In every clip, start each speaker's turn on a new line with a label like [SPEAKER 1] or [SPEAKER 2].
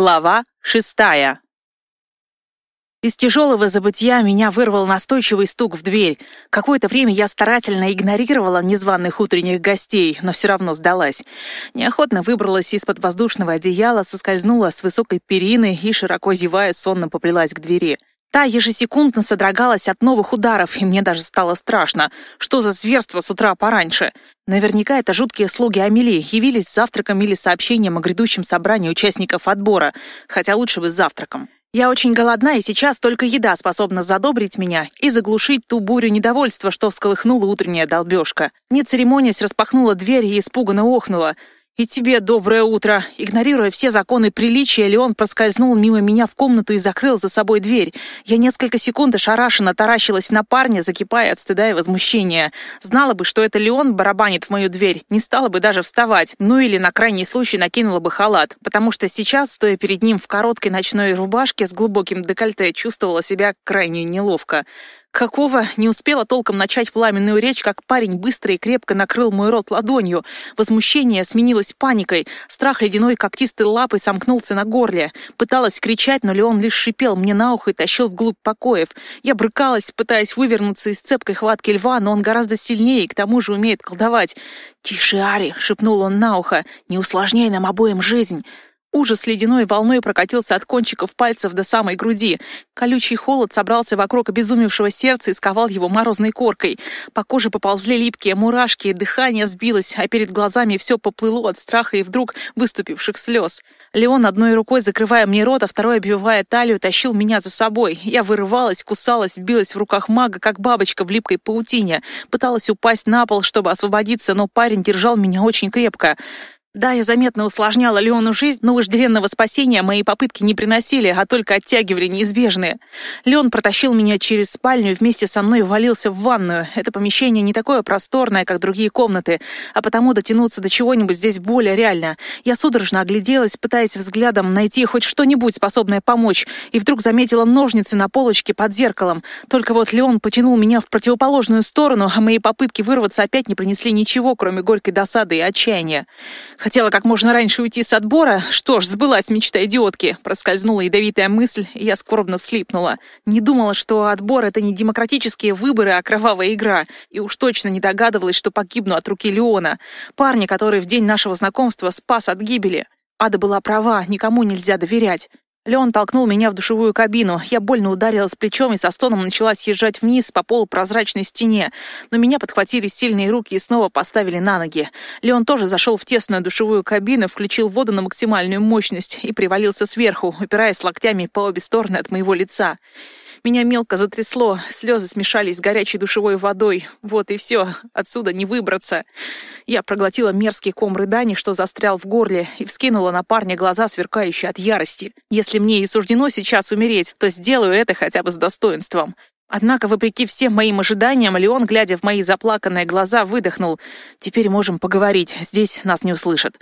[SPEAKER 1] Глава шестая. Из тяжелого забытья меня вырвал настойчивый стук в дверь. Какое-то время я старательно игнорировала незваных утренних гостей, но все равно сдалась. Неохотно выбралась из-под воздушного одеяла, соскользнула с высокой перины и, широко зевая, сонно поплелась к двери. Та ежесекундно содрогалась от новых ударов, и мне даже стало страшно. Что за зверство с утра пораньше? Наверняка это жуткие слуги Амели явились с завтраком или сообщением о грядущем собрании участников отбора, хотя лучше бы с завтраком. Я очень голодна, и сейчас только еда способна задобрить меня и заглушить ту бурю недовольства, что всколыхнула утренняя долбежка. Не церемонясь, распахнула дверь и испуганно охнула — «И тебе доброе утро!» Игнорируя все законы приличия, Леон проскользнул мимо меня в комнату и закрыл за собой дверь. Я несколько секунд ошарашенно таращилась на парня, закипая от стыда и возмущения. Знала бы, что это Леон барабанит в мою дверь, не стала бы даже вставать, ну или на крайний случай накинула бы халат, потому что сейчас, стоя перед ним в короткой ночной рубашке с глубоким декольте, чувствовала себя крайне неловко. Какого не успела толком начать пламенную речь, как парень быстро и крепко накрыл мой рот ладонью. Возмущение сменилось паникой. Страх ледяной когтистой лапой сомкнулся на горле. Пыталась кричать, но Леон лишь шипел мне на ухо и тащил вглубь покоев. Я брыкалась, пытаясь вывернуться из цепкой хватки льва, но он гораздо сильнее и к тому же умеет колдовать. «Тише, Ари!» — шепнул он на ухо. «Не усложняй нам обоим жизнь!» Ужас ледяной волной прокатился от кончиков пальцев до самой груди. Колючий холод собрался вокруг обезумевшего сердца и сковал его морозной коркой. По коже поползли липкие мурашки, дыхание сбилось, а перед глазами все поплыло от страха и вдруг выступивших слез. Леон одной рукой, закрывая мне рот, а второй, обвивая талию, тащил меня за собой. Я вырывалась, кусалась, билась в руках мага, как бабочка в липкой паутине. Пыталась упасть на пол, чтобы освободиться, но парень держал меня очень крепко. Да, я заметно усложняла Леону жизнь, но вожделенного спасения мои попытки не приносили, а только оттягивали неизбежные. Леон протащил меня через спальню и вместе со мной ввалился в ванную. Это помещение не такое просторное, как другие комнаты, а потому дотянуться до чего-нибудь здесь более реально. Я судорожно огляделась, пытаясь взглядом найти хоть что-нибудь, способное помочь, и вдруг заметила ножницы на полочке под зеркалом. Только вот Леон потянул меня в противоположную сторону, а мои попытки вырваться опять не принесли ничего, кроме горькой досады и отчаяния. Хотела как можно раньше уйти с отбора. Что ж, сбылась мечта идиотки. Проскользнула ядовитая мысль, и я скорбно вслипнула. Не думала, что отбор — это не демократические выборы, а кровавая игра. И уж точно не догадывалась, что погибну от руки Леона. Парня, который в день нашего знакомства спас от гибели. Ада была права, никому нельзя доверять. Леон толкнул меня в душевую кабину. Я больно ударилась плечом и со стоном начала съезжать вниз по полупрозрачной стене. Но меня подхватили сильные руки и снова поставили на ноги. Леон тоже зашел в тесную душевую кабину, включил воду на максимальную мощность и привалился сверху, упираясь локтями по обе стороны от моего лица. Меня мелко затрясло, слезы смешались с горячей душевой водой. Вот и все, отсюда не выбраться. Я проглотила мерзкий ком рыданий, что застрял в горле, и вскинула на парня глаза, сверкающие от ярости. Если мне и суждено сейчас умереть, то сделаю это хотя бы с достоинством. Однако, вопреки всем моим ожиданиям, Леон, глядя в мои заплаканные глаза, выдохнул. «Теперь можем поговорить, здесь нас не услышат».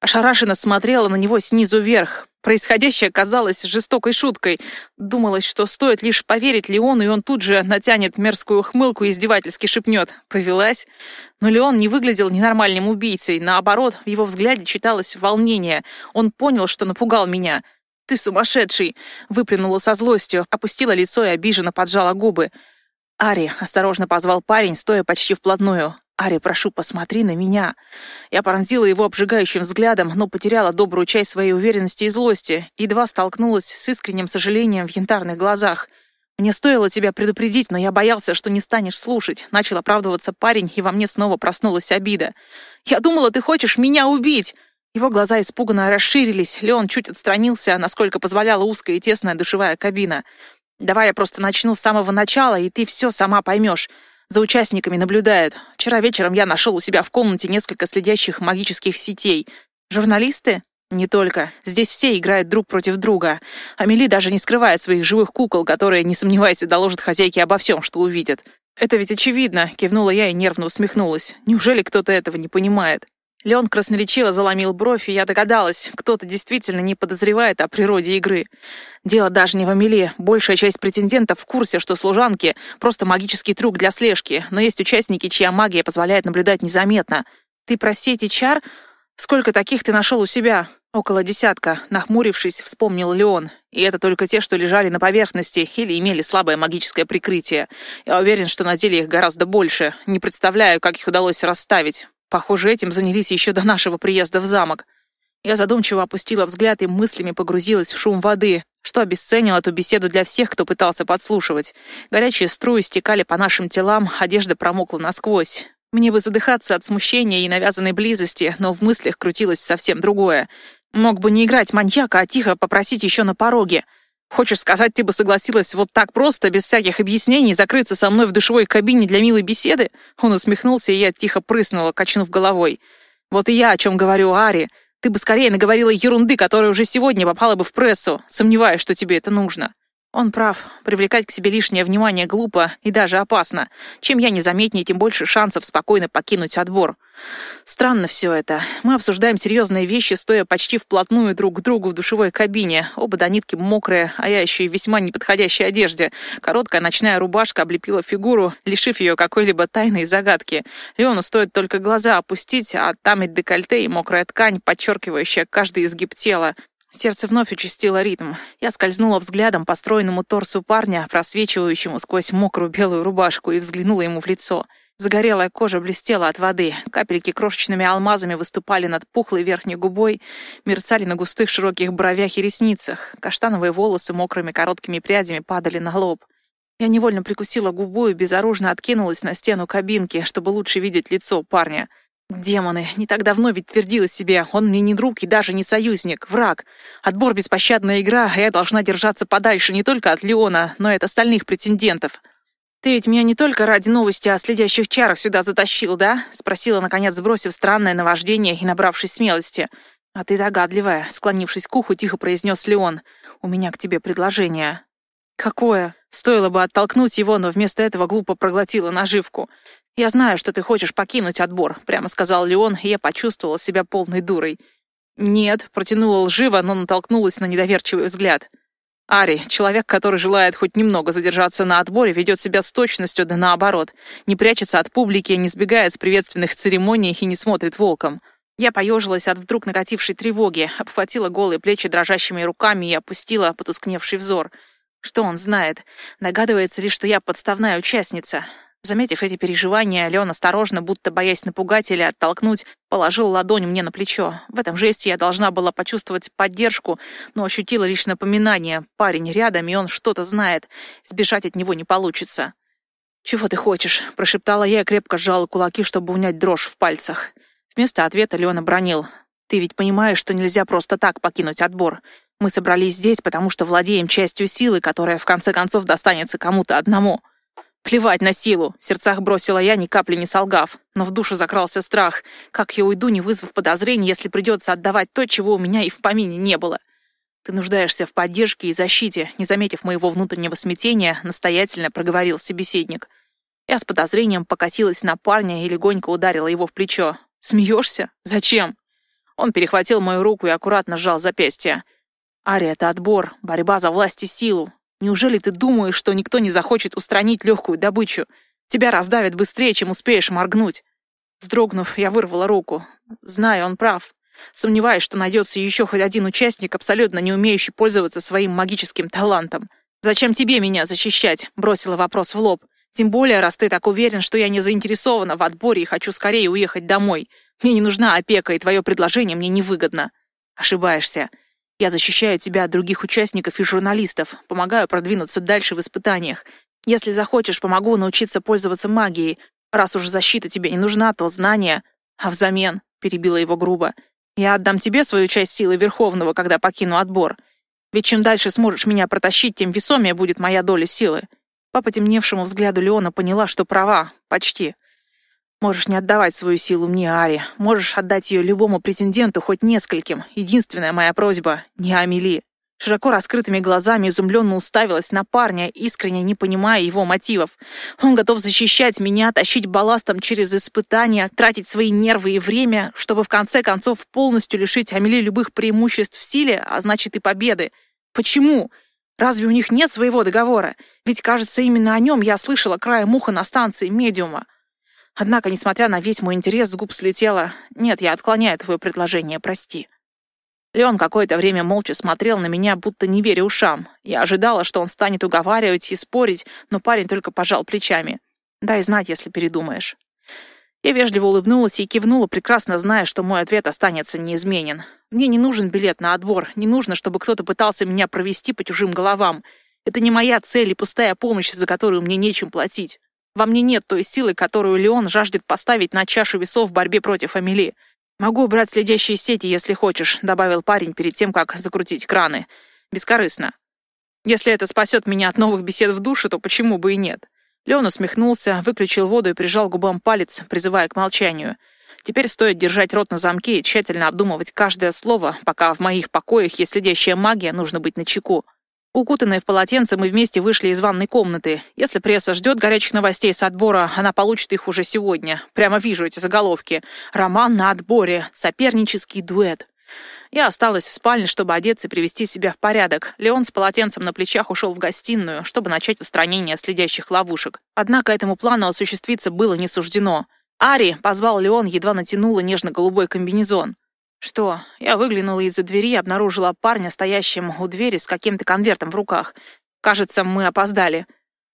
[SPEAKER 1] Ошарашенно смотрела на него снизу вверх. Происходящее казалось жестокой шуткой. Думалось, что стоит лишь поверить Леону, и он тут же натянет мерзкую хмылку и издевательски шепнет. Повелась. Но Леон не выглядел ненормальным убийцей. Наоборот, в его взгляде читалось волнение. Он понял, что напугал меня. «Ты сумасшедший!» — выплюнула со злостью, опустила лицо и обиженно поджала губы. «Ари», — осторожно позвал парень, стоя почти вплотную. «Ари, прошу, посмотри на меня». Я пронзила его обжигающим взглядом, но потеряла добрую часть своей уверенности и злости, едва столкнулась с искренним сожалением в янтарных глазах. «Мне стоило тебя предупредить, но я боялся, что не станешь слушать», — начал оправдываться парень, и во мне снова проснулась обида. «Я думала, ты хочешь меня убить!» Его глаза испуганно расширились, Леон чуть отстранился, насколько позволяла узкая и тесная душевая кабина. «Давай я просто начну с самого начала, и ты все сама поймешь. За участниками наблюдают. Вчера вечером я нашел у себя в комнате несколько следящих магических сетей. Журналисты? Не только. Здесь все играют друг против друга. Амели даже не скрывает своих живых кукол, которые, не сомневайся, доложат хозяйке обо всем, что увидят. «Это ведь очевидно», — кивнула я и нервно усмехнулась. «Неужели кто-то этого не понимает?» Леон красноречиво заломил бровь, и я догадалась, кто-то действительно не подозревает о природе игры. Дело даже не в Амеле. Большая часть претендентов в курсе, что служанки — просто магический трюк для слежки, но есть участники, чья магия позволяет наблюдать незаметно. Ты про сети чар? «Сколько таких ты нашел у себя?» «Около десятка», — нахмурившись, вспомнил Леон. «И это только те, что лежали на поверхности или имели слабое магическое прикрытие. Я уверен, что на деле их гораздо больше. Не представляю, как их удалось расставить. Похоже, этим занялись еще до нашего приезда в замок». Я задумчиво опустила взгляд и мыслями погрузилась в шум воды, что обесценило эту беседу для всех, кто пытался подслушивать. Горячие струи стекали по нашим телам, одежда промокла насквозь. Мне бы задыхаться от смущения и навязанной близости, но в мыслях крутилось совсем другое. Мог бы не играть маньяка, а тихо попросить еще на пороге. Хочешь сказать, ты бы согласилась вот так просто, без всяких объяснений, закрыться со мной в душевой кабине для милой беседы?» Он усмехнулся, и я тихо прыснула, качнув головой. «Вот и я о чем говорю, Ари. Ты бы скорее наговорила ерунды, которая уже сегодня попала бы в прессу. Сомневаюсь, что тебе это нужно». Он прав. Привлекать к себе лишнее внимание глупо и даже опасно. Чем я незаметнее, тем больше шансов спокойно покинуть отбор. Странно все это. Мы обсуждаем серьезные вещи, стоя почти вплотную друг к другу в душевой кабине. Оба до нитки мокрые, а я еще и в весьма неподходящей одежде. Короткая ночная рубашка облепила фигуру, лишив ее какой-либо тайной загадки. Леону стоит только глаза опустить, а там и декольте, и мокрая ткань, подчеркивающая каждый изгиб тела. Сердце вновь участило ритм. Я скользнула взглядом по стройному торсу парня, просвечивающему сквозь мокрую белую рубашку, и взглянула ему в лицо. Загорелая кожа блестела от воды, капельки крошечными алмазами выступали над пухлой верхней губой, мерцали на густых широких бровях и ресницах, каштановые волосы мокрыми короткими прядями падали на лоб. Я невольно прикусила губу и безоружно откинулась на стену кабинки, чтобы лучше видеть лицо парня — Демоны, не так давно ведь твердила себе, он мне не друг и даже не союзник, враг. Отбор беспощадная игра, а я должна держаться подальше не только от Леона, но и от остальных претендентов. «Ты ведь меня не только ради новости о следящих чарах сюда затащил, да?» — спросила, наконец, сбросив странное наваждение и набравшись смелости. «А ты догадливая», — склонившись к уху, тихо произнес Леон. «У меня к тебе предложение». «Какое?» Стоило бы оттолкнуть его, но вместо этого глупо проглотила наживку. «Я знаю, что ты хочешь покинуть отбор», — прямо сказал Леон, и я почувствовала себя полной дурой. «Нет», — протянула лживо, но натолкнулась на недоверчивый взгляд. «Ари, человек, который желает хоть немного задержаться на отборе, ведет себя с точностью, да наоборот. Не прячется от публики, не сбегает с приветственных церемоний и не смотрит волком». Я поежилась от вдруг накатившей тревоги, обхватила голые плечи дрожащими руками и опустила потускневший взор. Что он знает? Догадывается ли, что я подставная участница? Заметив эти переживания, Леон осторожно, будто боясь напугать или оттолкнуть, положил ладонь мне на плечо. В этом жесте я должна была почувствовать поддержку, но ощутила лишь напоминание. Парень рядом, и он что-то знает. Сбежать от него не получится. «Чего ты хочешь?» — прошептала я и крепко сжала кулаки, чтобы унять дрожь в пальцах. Вместо ответа Леон обронил. «Ты ведь понимаешь, что нельзя просто так покинуть отбор. Мы собрались здесь, потому что владеем частью силы, которая в конце концов достанется кому-то одному». Плевать на силу, в сердцах бросила я, ни капли не солгав. Но в душу закрался страх. Как я уйду, не вызвав подозрений, если придется отдавать то, чего у меня и в помине не было? Ты нуждаешься в поддержке и защите, не заметив моего внутреннего смятения, настоятельно проговорил собеседник. Я с подозрением покатилась на парня и легонько ударила его в плечо. «Смеешься? Зачем?» Он перехватил мою руку и аккуратно сжал запястье. «Ари, это отбор, борьба за власть и силу. Неужели ты думаешь, что никто не захочет устранить легкую добычу? Тебя раздавят быстрее, чем успеешь моргнуть. Вздрогнув, я вырвала руку. Знаю, он прав. Сомневаюсь, что найдется еще хоть один участник, абсолютно не умеющий пользоваться своим магическим талантом. «Зачем тебе меня защищать?» — бросила вопрос в лоб. «Тем более, раз ты так уверен, что я не заинтересована в отборе и хочу скорее уехать домой. Мне не нужна опека, и твое предложение мне невыгодно». «Ошибаешься. Я защищаю тебя от других участников и журналистов, помогаю продвинуться дальше в испытаниях. Если захочешь, помогу научиться пользоваться магией. Раз уж защита тебе не нужна, то знания. А взамен, — перебила его грубо, — я отдам тебе свою часть силы Верховного, когда покину отбор. Ведь чем дальше сможешь меня протащить, тем весомее будет моя доля силы. По потемневшему взгляду Леона поняла, что права. Почти. Можешь не отдавать свою силу мне, Ари. Можешь отдать ее любому претенденту, хоть нескольким. Единственная моя просьба — не Амели. Широко раскрытыми глазами изумленно уставилась на парня, искренне не понимая его мотивов. Он готов защищать меня, тащить балластом через испытания, тратить свои нервы и время, чтобы в конце концов полностью лишить Амели любых преимуществ в силе, а значит и победы. Почему? Разве у них нет своего договора? Ведь, кажется, именно о нем я слышала краем уха на станции медиума. Однако, несмотря на весь мой интерес, с губ слетело «Нет, я отклоняю твое предложение, прости». Леон какое-то время молча смотрел на меня, будто не веря ушам. Я ожидала, что он станет уговаривать и спорить, но парень только пожал плечами. «Дай знать, если передумаешь». Я вежливо улыбнулась и кивнула, прекрасно зная, что мой ответ останется неизменен. Мне не нужен билет на отбор, не нужно, чтобы кто-то пытался меня провести по чужим головам. Это не моя цель и пустая помощь, за которую мне нечем платить. Во мне нет той силы, которую Леон жаждет поставить на чашу весов в борьбе против Амели. «Могу убрать следящие сети, если хочешь», — добавил парень перед тем, как закрутить краны. «Бескорыстно. Если это спасет меня от новых бесед в душе, то почему бы и нет?» Леон усмехнулся, выключил воду и прижал губам палец, призывая к молчанию. Теперь стоит держать рот на замке и тщательно обдумывать каждое слово, пока в моих покоях есть следящая магия, нужно быть начеку. Укутанные в полотенце, мы вместе вышли из ванной комнаты. Если пресса ждет горячих новостей с отбора, она получит их уже сегодня. Прямо вижу эти заголовки. Роман на отборе. Сопернический дуэт. Я осталась в спальне, чтобы одеться и привести себя в порядок. Леон с полотенцем на плечах ушел в гостиную, чтобы начать устранение следящих ловушек. Однако этому плану осуществиться было не суждено. «Ари!» — позвал Леон, едва натянула нежно-голубой комбинезон. Что? Я выглянула из-за двери и обнаружила парня, стоящим у двери с каким-то конвертом в руках. Кажется, мы опоздали.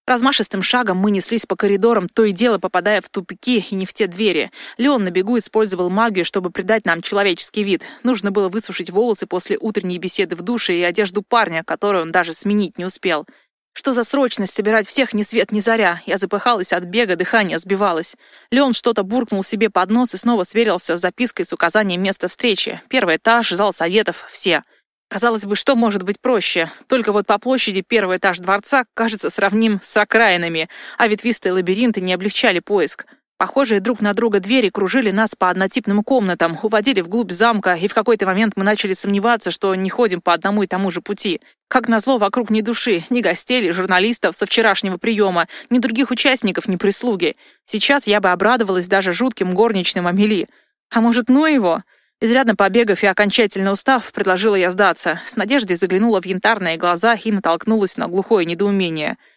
[SPEAKER 1] Размашистым шагом мы неслись по коридорам, то и дело попадая в тупики и не в те двери. Леон на бегу использовал магию, чтобы придать нам человеческий вид. Нужно было высушить волосы после утренней беседы в душе и одежду парня, которую он даже сменить не успел. Что за срочность собирать всех ни свет ни заря? Я запыхалась от бега, дыхание сбивалось. Леон что-то буркнул себе под нос и снова сверился с запиской с указанием места встречи. Первый этаж, зал советов, все. Казалось бы, что может быть проще? Только вот по площади первый этаж дворца кажется сравним с окраинами, а ветвистые лабиринты не облегчали поиск. Похожие друг на друга двери кружили нас по однотипным комнатам, уводили вглубь замка, и в какой-то момент мы начали сомневаться, что не ходим по одному и тому же пути. Как назло, вокруг ни души, ни гостей, журналистов со вчерашнего приема, ни других участников, ни прислуги. Сейчас я бы обрадовалась даже жутким горничным Амели. А может, ну его? Изрядно побегав и окончательно устав, предложила я сдаться. С надеждой заглянула в янтарные глаза и натолкнулась на глухое недоумение —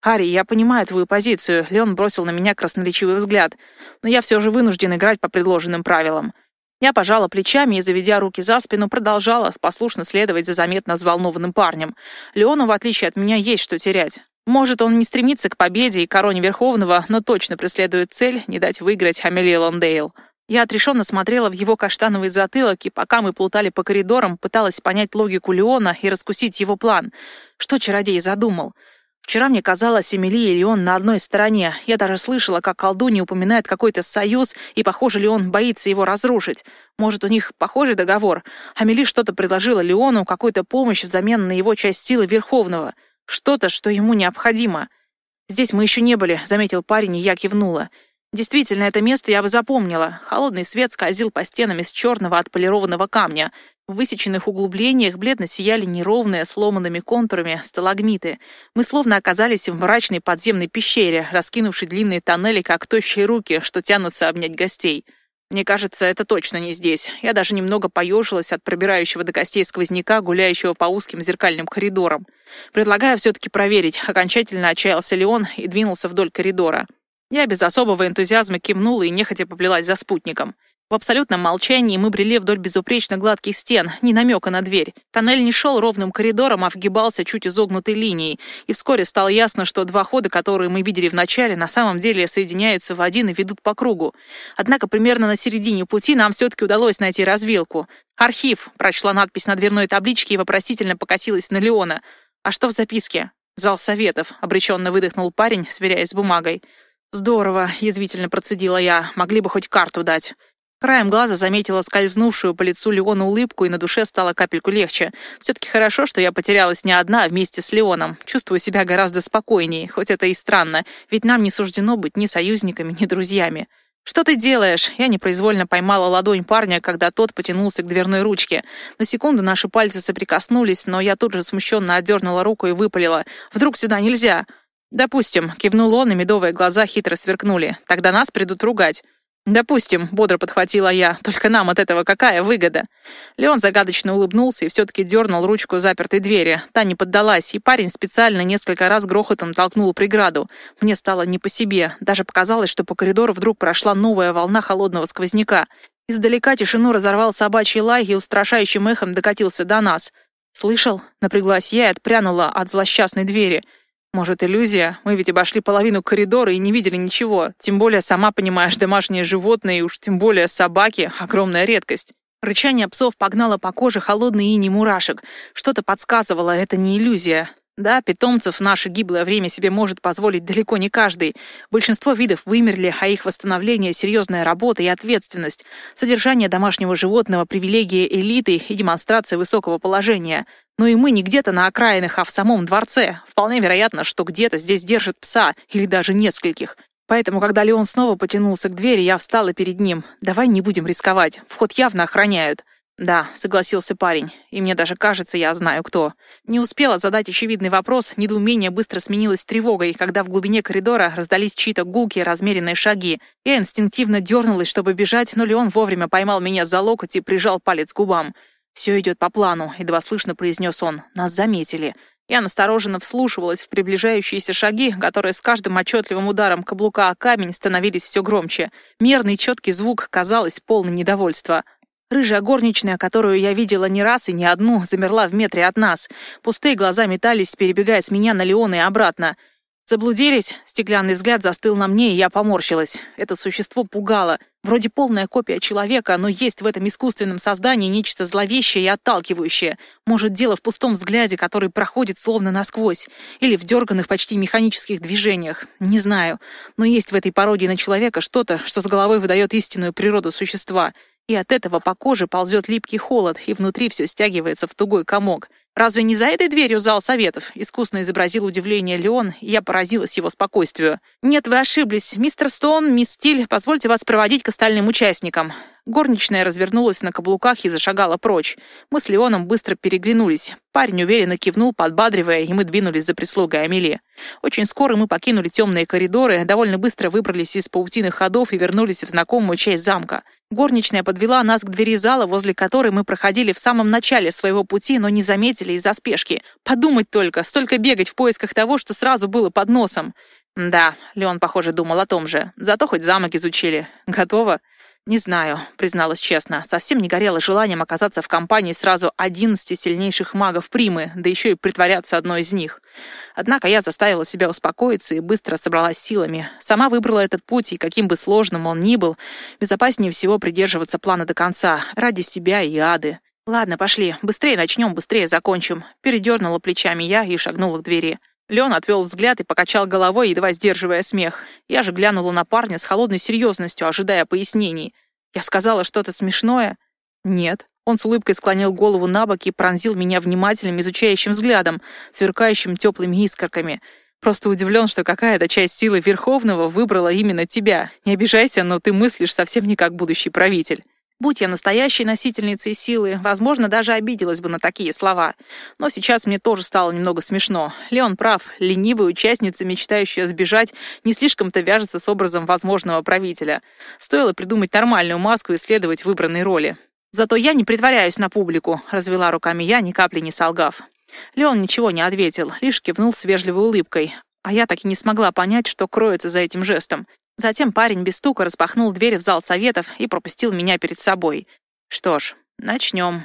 [SPEAKER 1] «Ари, я понимаю твою позицию», — Леон бросил на меня красноречивый взгляд, «но я все же вынужден играть по предложенным правилам». Я пожала плечами и, заведя руки за спину, продолжала послушно следовать за заметно взволнованным парнем. Леону, в отличие от меня, есть что терять. Может, он не стремится к победе и короне Верховного, но точно преследует цель не дать выиграть Амелии Лондейл. Я отрешенно смотрела в его каштановый затылок, и пока мы плутали по коридорам, пыталась понять логику Леона и раскусить его план. Что чародей задумал? Вчера мне казалось, Эмили и Леон на одной стороне. Я даже слышала, как колдунья упоминает какой-то союз, и, похоже, Леон боится его разрушить. Может, у них похожий договор? Амели что-то предложила Леону, какую-то помощь взамен на его часть силы Верховного. Что-то, что ему необходимо. «Здесь мы еще не были», — заметил парень, и я кивнула. Действительно, это место я бы запомнила. Холодный свет скользил по стенам из черного отполированного камня. В высеченных углублениях бледно сияли неровные, сломанными контурами сталагмиты. Мы словно оказались в мрачной подземной пещере, раскинувшей длинные тоннели, как тощие руки, что тянутся обнять гостей. Мне кажется, это точно не здесь. Я даже немного поежилась от пробирающего до костей сквозняка, гуляющего по узким зеркальным коридорам. Предлагаю все-таки проверить. Окончательно отчаялся Леон и двинулся вдоль коридора. Я без особого энтузиазма кивнула и нехотя поплелась за спутником. В абсолютном молчании мы брели вдоль безупречно гладких стен, ни намека на дверь. Тоннель не шел ровным коридором, а вгибался чуть изогнутой линией, и вскоре стало ясно, что два хода, которые мы видели вначале, на самом деле соединяются в один и ведут по кругу. Однако примерно на середине пути нам все-таки удалось найти развилку. «Архив», — прочла надпись на дверной табличке и вопросительно покосилась на Леона. «А что в записке?» «Зал советов», — обреченно выдохнул парень, сверяясь с бумагой. «Здорово», — язвительно процедила я. «Могли бы хоть карту дать». Краем глаза заметила скользнувшую по лицу Леона улыбку, и на душе стало капельку легче. Все-таки хорошо, что я потерялась не одна, а вместе с Леоном. Чувствую себя гораздо спокойнее, хоть это и странно, ведь нам не суждено быть ни союзниками, ни друзьями. «Что ты делаешь?» Я непроизвольно поймала ладонь парня, когда тот потянулся к дверной ручке. На секунду наши пальцы соприкоснулись, но я тут же смущенно отдернула руку и выпалила. «Вдруг сюда нельзя?» «Допустим», — кивнул он, и медовые глаза хитро сверкнули. «Тогда нас придут ругать». «Допустим», — бодро подхватила я, — «только нам от этого какая выгода?» Леон загадочно улыбнулся и все-таки дернул ручку запертой двери. Та не поддалась, и парень специально несколько раз грохотом толкнул преграду. Мне стало не по себе. Даже показалось, что по коридору вдруг прошла новая волна холодного сквозняка. Издалека тишину разорвал собачий лай и устрашающим эхом докатился до нас. «Слышал?» — напряглась я и отпрянула от злосчастной двери — может, иллюзия? Мы ведь обошли половину коридора и не видели ничего. Тем более, сама понимаешь, домашние животные, и уж тем более собаки — огромная редкость. Рычание псов погнало по коже холодный иней мурашек. Что-то подсказывало, это не иллюзия. Да, питомцев в наше гиблое время себе может позволить далеко не каждый. Большинство видов вымерли, а их восстановление — серьезная работа и ответственность. Содержание домашнего животного — привилегия элиты и демонстрация высокого положения. Но и мы не где-то на окраинах, а в самом дворце. Вполне вероятно, что где-то здесь держит пса, или даже нескольких. Поэтому, когда Леон снова потянулся к двери, я встала перед ним. «Давай не будем рисковать. Вход явно охраняют». «Да», — согласился парень, и мне даже кажется, я знаю, кто. Не успела задать очевидный вопрос, недоумение быстро сменилось тревогой, когда в глубине коридора раздались чьи-то гулкие размеренные шаги. Я инстинктивно дернулась, чтобы бежать, но Леон вовремя поймал меня за локоть и прижал палец к губам. «Все идет по плану», — едва слышно произнес он. «Нас заметили». Я настороженно вслушивалась в приближающиеся шаги, которые с каждым отчетливым ударом каблука о камень становились все громче. Мерный четкий звук, казалось, полный недовольства. Рыжая горничная, которую я видела не раз и не одну, замерла в метре от нас. Пустые глаза метались, перебегая с меня на Леона и обратно. Заблудились? Стеклянный взгляд застыл на мне, и я поморщилась. Это существо пугало. Вроде полная копия человека, но есть в этом искусственном создании нечто зловещее и отталкивающее. Может, дело в пустом взгляде, который проходит словно насквозь. Или в дерганных, почти механических движениях. Не знаю. Но есть в этой пародии на человека что-то, что с головой выдает истинную природу существа — и от этого по коже ползет липкий холод, и внутри все стягивается в тугой комок. «Разве не за этой дверью зал советов?» — искусно изобразил удивление Леон, и я поразилась его спокойствию. «Нет, вы ошиблись. Мистер Стоун, мисс Стиль, позвольте вас проводить к остальным участникам». Горничная развернулась на каблуках и зашагала прочь. Мы с Леоном быстро переглянулись. Парень уверенно кивнул, подбадривая, и мы двинулись за прислугой Амели. Очень скоро мы покинули темные коридоры, довольно быстро выбрались из паутины ходов и вернулись в знакомую часть замка. Горничная подвела нас к двери зала, возле которой мы проходили в самом начале своего пути, но не заметили из-за спешки. Подумать только, столько бегать в поисках того, что сразу было под носом. Да, Леон, похоже, думал о том же. Зато хоть замок изучили. Готово? «Не знаю», — призналась честно. Совсем не горело желанием оказаться в компании сразу одиннадцати сильнейших магов Примы, да еще и притворяться одной из них. Однако я заставила себя успокоиться и быстро собралась силами. Сама выбрала этот путь, и каким бы сложным он ни был, безопаснее всего придерживаться плана до конца, ради себя и ады. «Ладно, пошли. Быстрее начнем, быстрее закончим». Передернула плечами я и шагнула к двери. Леон отвел взгляд и покачал головой, едва сдерживая смех. Я же глянула на парня с холодной серьезностью, ожидая пояснений. Я сказала что-то смешное? Нет. Он с улыбкой склонил голову на бок и пронзил меня внимательным, изучающим взглядом, сверкающим теплыми искорками. Просто удивлен, что какая-то часть силы Верховного выбрала именно тебя. Не обижайся, но ты мыслишь совсем не как будущий правитель. Будь я настоящей носительницей силы, возможно, даже обиделась бы на такие слова. Но сейчас мне тоже стало немного смешно. Леон прав, ленивая участница, мечтающая сбежать, не слишком-то вяжется с образом возможного правителя. Стоило придумать нормальную маску и следовать выбранной роли. «Зато я не притворяюсь на публику», — развела руками я, ни капли не солгав. Леон ничего не ответил, лишь кивнул с вежливой улыбкой. А я так и не смогла понять, что кроется за этим жестом. Затем парень без стука распахнул дверь в зал советов и пропустил меня перед собой. Что ж, начнем.